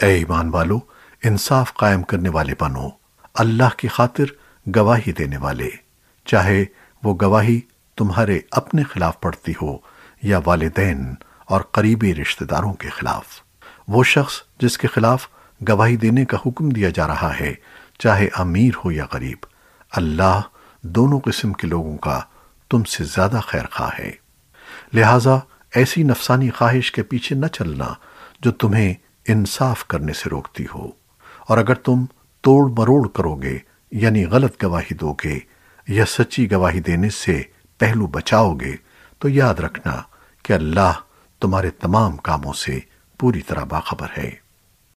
اے ایمان والو، انصاف قائم کرنے والے بنو، اللہ کی خاطر گواہی دینے والے۔ چاہے وہ گواہی تمہارے اپنے خلاف پڑتی ہو یا والدین اور قریبی رشتہ داروں کے خلاف۔ وہ شخص جس کے خلاف گواہی دینے کا حکم دیا جا رہا ہے، چاہے امیر ہو یا غریب، اللہ دونوں قسم کے لوگوں کا تم سے زیادہ خیر خواہ ہے۔ لہٰذا ایسی نفسانی خواہش کے پیچھے نہ چلنا جو تمہیں انصاف کرنے سے روکتی ہو۔ اور اگر تم توڑ مروڑ کرو گے یعنی غلط گواہی دو گے یا سچی گواہی دینے سے پہلو بچاؤ گے، تو یاد رکھنا کہ اللہ تمہارے تمام کاموں سے پوری طرح باخبر ہے۔